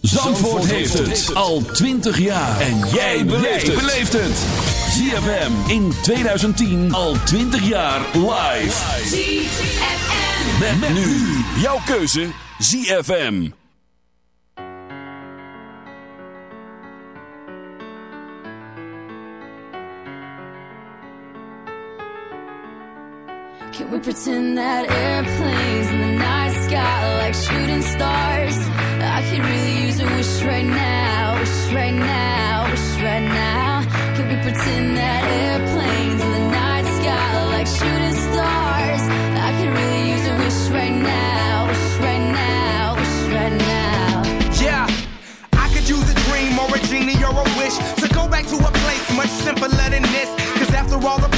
Zandvoort heeft het al 20 jaar. En jij beleeft het. ZFM in 2010 al 20 jaar live. ZFM. Met, nu jouw keuze ZFM. Can we pretend that airplanes in the night sky are like shooting stars? I could really use a wish right now, wish right now, wish right now. Can we pretend that airplanes in the night sky are like shooting stars? I could really use a wish right now, wish right now, wish right now. Yeah, I could use a dream or a genie or a wish to go back to a place much simpler than this. Cause after all the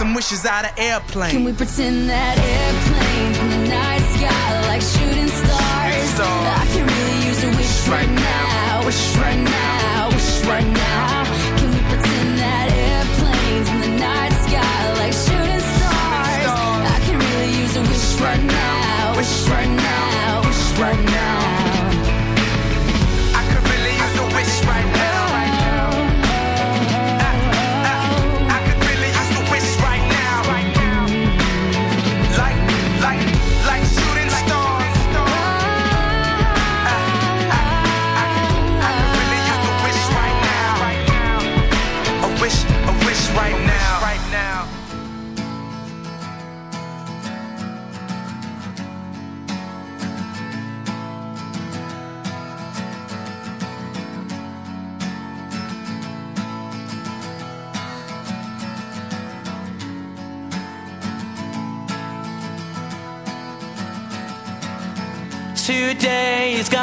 some wishes out of airplanes. Can we pretend that airplanes in the night sky like shooting stars? stars. I could really use a wish right now, wish right now, wish right now. Can we pretend that airplanes in the night sky like shooting stars? I could really use a wish right now, wish right now, wish right now.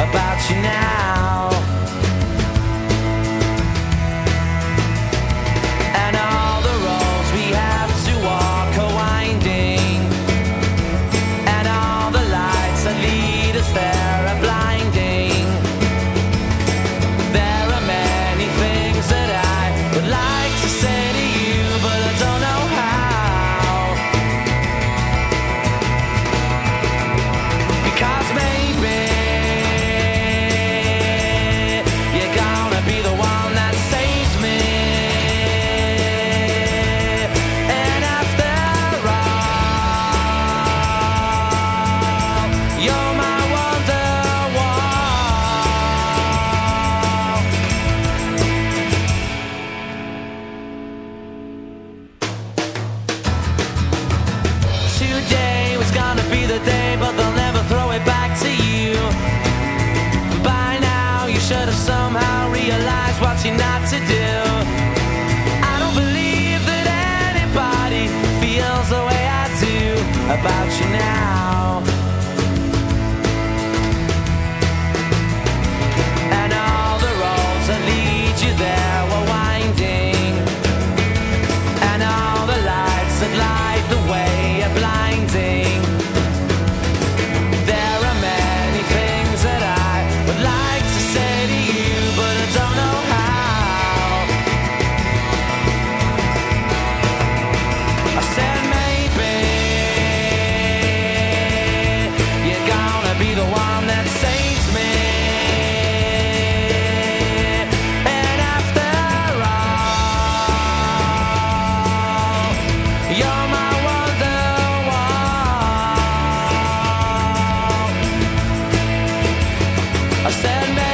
about you now. I said,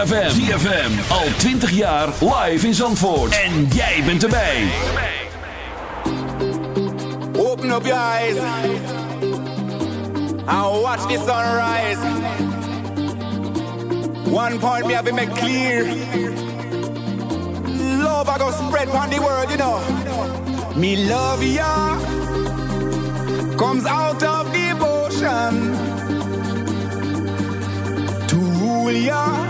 ZFM. ZFM. Al 20 jaar live in Zandvoort. En jij bent erbij. Open up your eyes. And watch the sunrise. One point me have to make clear. Love I go spread on the world, you know. Me love ya. Comes out of devotion. To rule ya.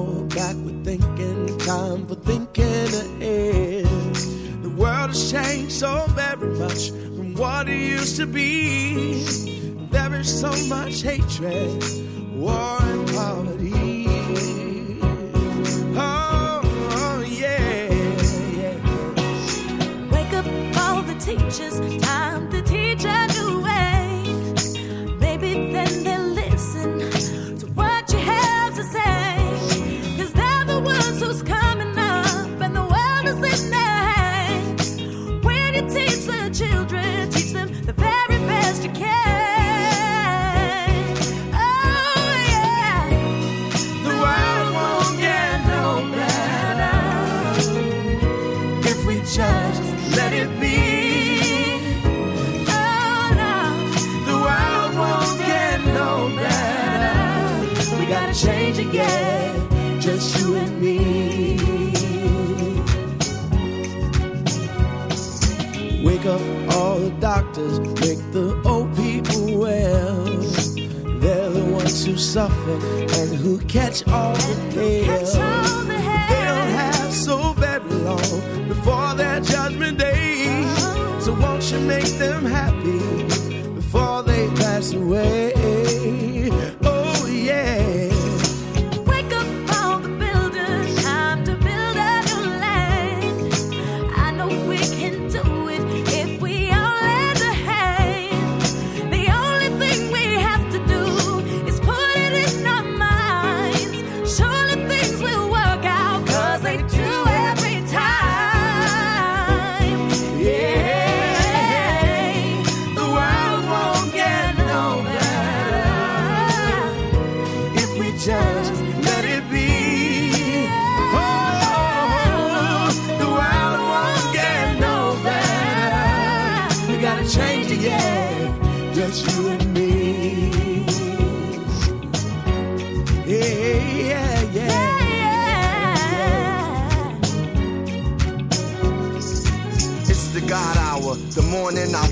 No more backward thinking. Time for thinking ahead. The world has changed so very much from what it used to be. There is so much hatred, war, and poverty. Oh, oh, yeah, yeah. Wake up all the teachers, time me. Wake up all the doctors, make the old people well. They're the ones who suffer and who catch all the pain. They don't have so very long before their judgment day. So won't you make them happy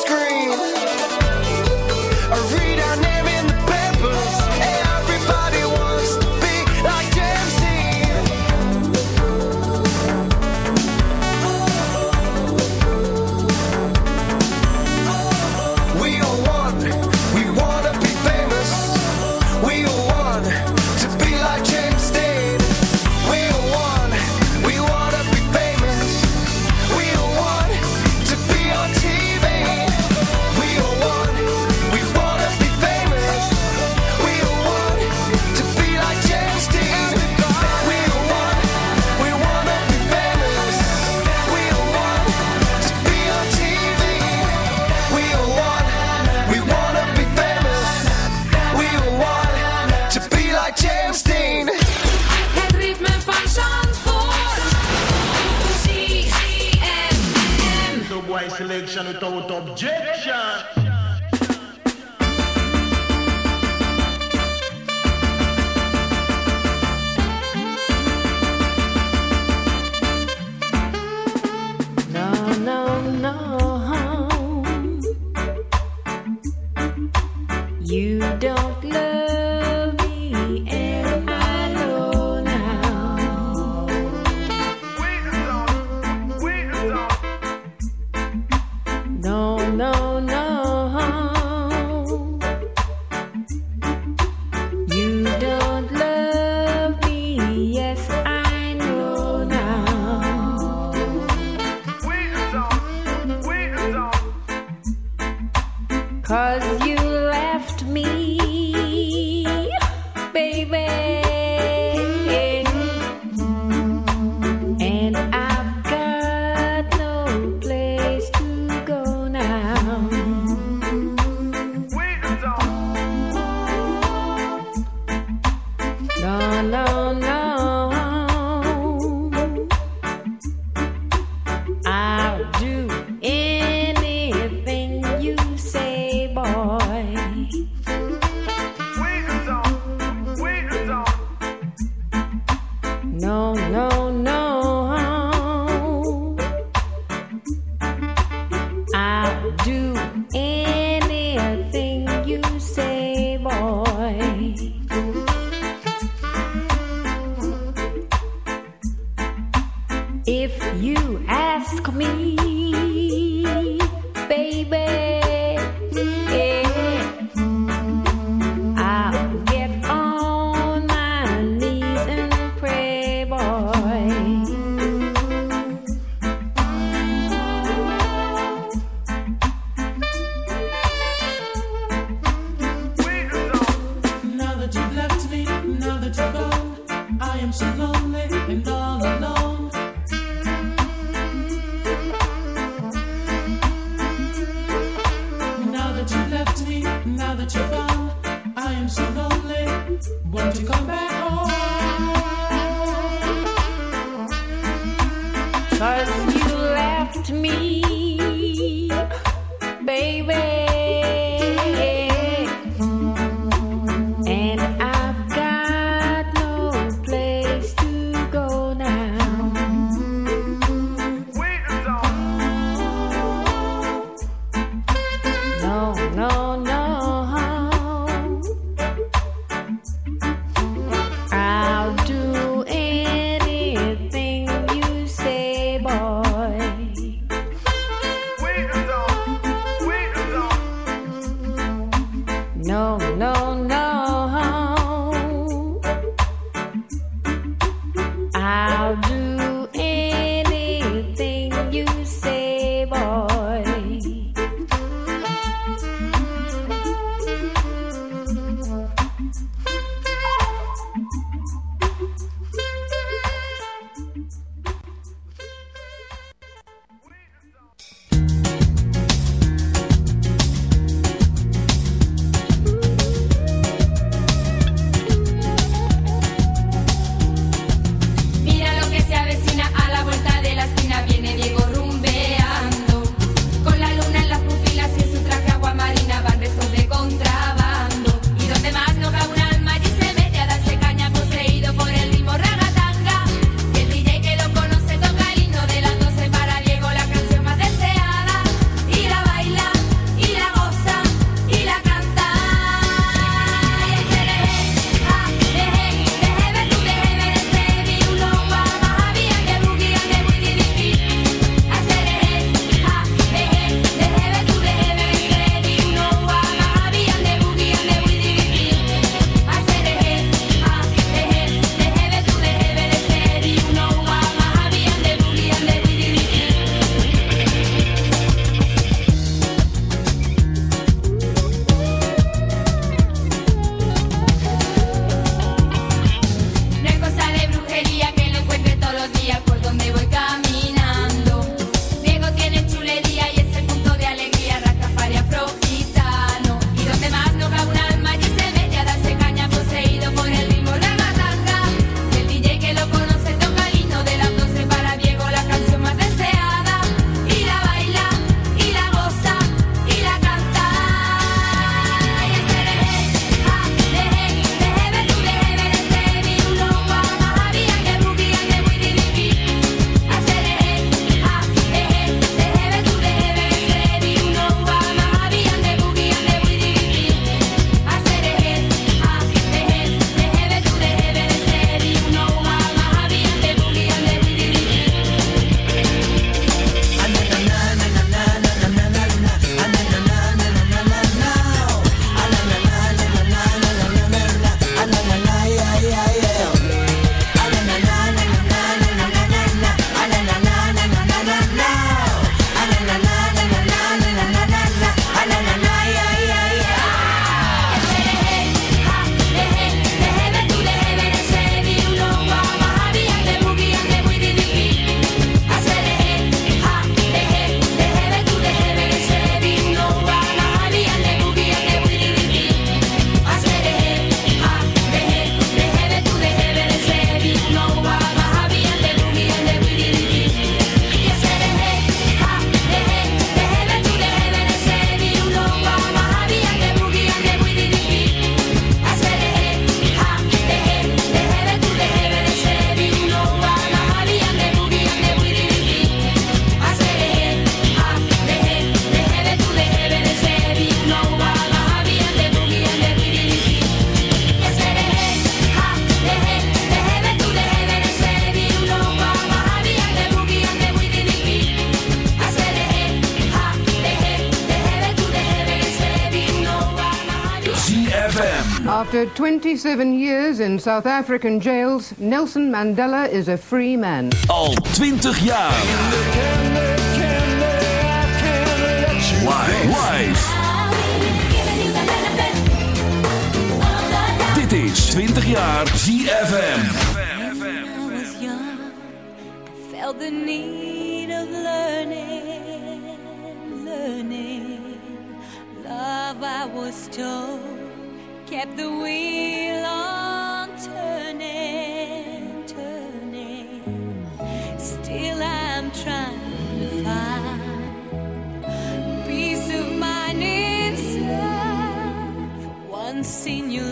scream. After 27 years in South African jails, Nelson Mandela is a free man. Al 20 jaar. Live. Live. Dit is 20 jaar ZFM. I was young, I felt the need of learning, learning. Love, I was told, kept the wheel on turning, turning. Still, I'm trying to find peace of mind inside. Once in your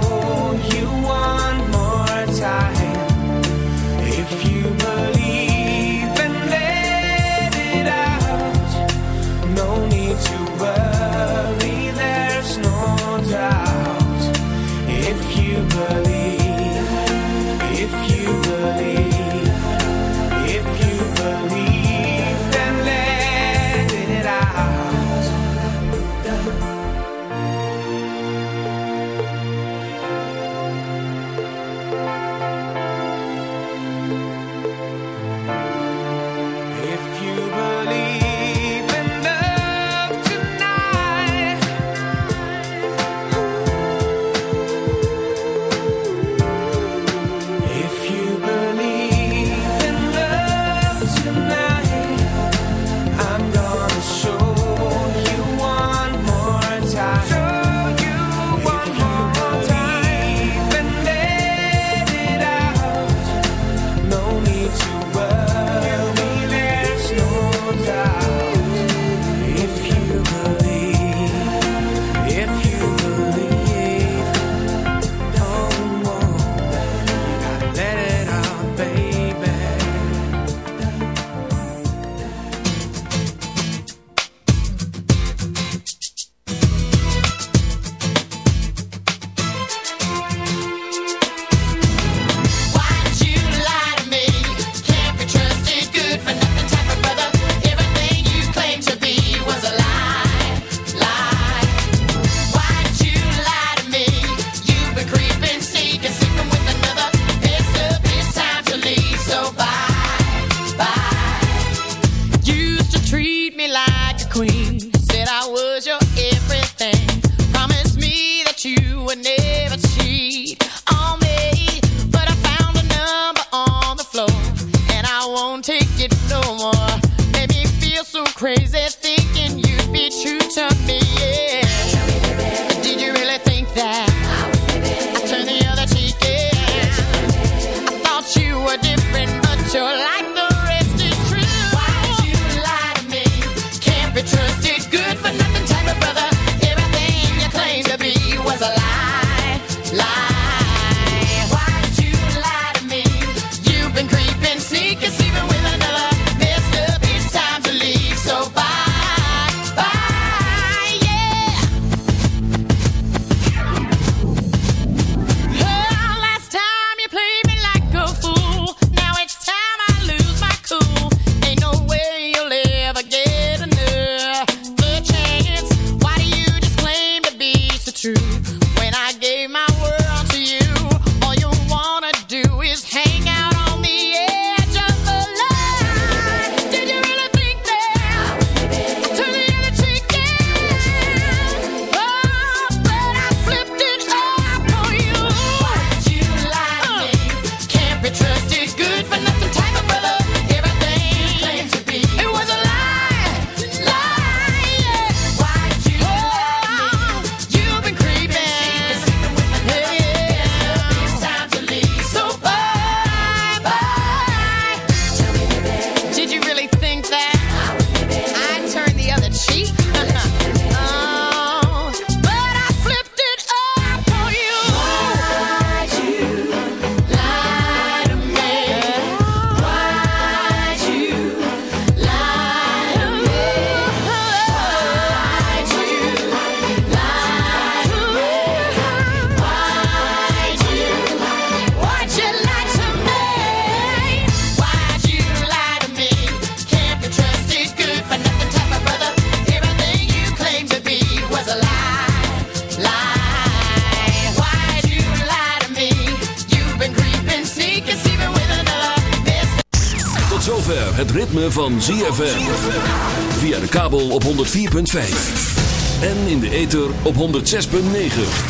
Ether op 106.9.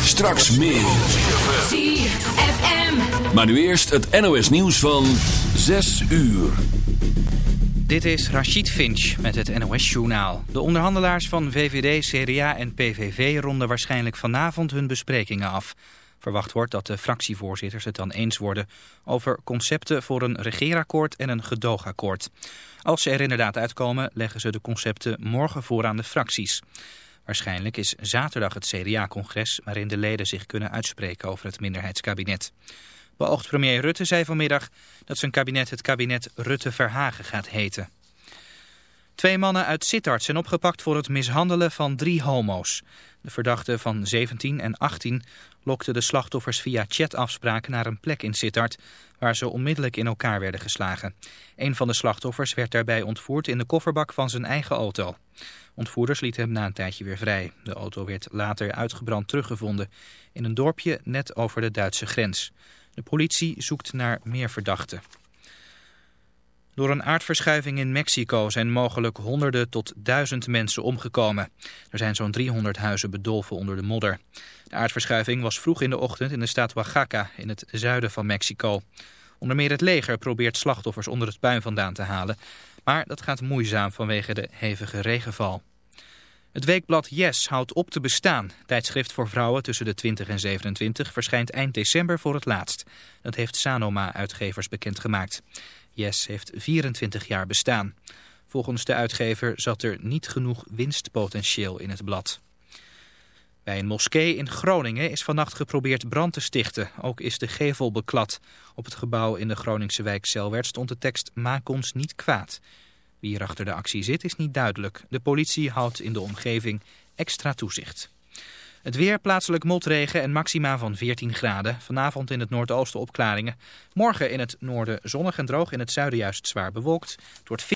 Straks meer. ZFM. Maar nu eerst het NOS nieuws van 6 uur. Dit is Rachid Finch met het NOS-journaal. De onderhandelaars van VVD, CDA en PVV ronden waarschijnlijk vanavond hun besprekingen af. Verwacht wordt dat de fractievoorzitters het dan eens worden over concepten voor een regeerakkoord en een gedoogakkoord. Als ze er inderdaad uitkomen, leggen ze de concepten morgen voor aan de fracties. Waarschijnlijk is zaterdag het CDA-congres waarin de leden zich kunnen uitspreken over het minderheidskabinet. Beoogd premier Rutte zei vanmiddag dat zijn kabinet het kabinet Rutte-Verhagen gaat heten. Twee mannen uit Sittard zijn opgepakt voor het mishandelen van drie homo's. De verdachten van 17 en 18 lokten de slachtoffers via chatafspraken naar een plek in Sittard... waar ze onmiddellijk in elkaar werden geslagen. Een van de slachtoffers werd daarbij ontvoerd in de kofferbak van zijn eigen auto. Ontvoerders lieten hem na een tijdje weer vrij. De auto werd later uitgebrand teruggevonden in een dorpje net over de Duitse grens. De politie zoekt naar meer verdachten. Door een aardverschuiving in Mexico zijn mogelijk honderden tot duizend mensen omgekomen. Er zijn zo'n 300 huizen bedolven onder de modder. De aardverschuiving was vroeg in de ochtend in de staat Oaxaca in het zuiden van Mexico. Onder meer het leger probeert slachtoffers onder het puin vandaan te halen. Maar dat gaat moeizaam vanwege de hevige regenval. Het weekblad Yes houdt op te bestaan. Tijdschrift voor vrouwen tussen de 20 en 27 verschijnt eind december voor het laatst. Dat heeft Sanoma uitgevers bekendgemaakt. Yes heeft 24 jaar bestaan. Volgens de uitgever zat er niet genoeg winstpotentieel in het blad. Bij een moskee in Groningen is vannacht geprobeerd brand te stichten. Ook is de gevel beklad. Op het gebouw in de Groningse wijk Selwert stond de tekst Maak ons niet kwaad. Wie er achter de actie zit is niet duidelijk. De politie houdt in de omgeving extra toezicht. Het weer, plaatselijk motregen en maxima van 14 graden. Vanavond in het noordoosten opklaringen. Morgen in het noorden zonnig en droog, in het zuiden juist zwaar bewolkt. Wordt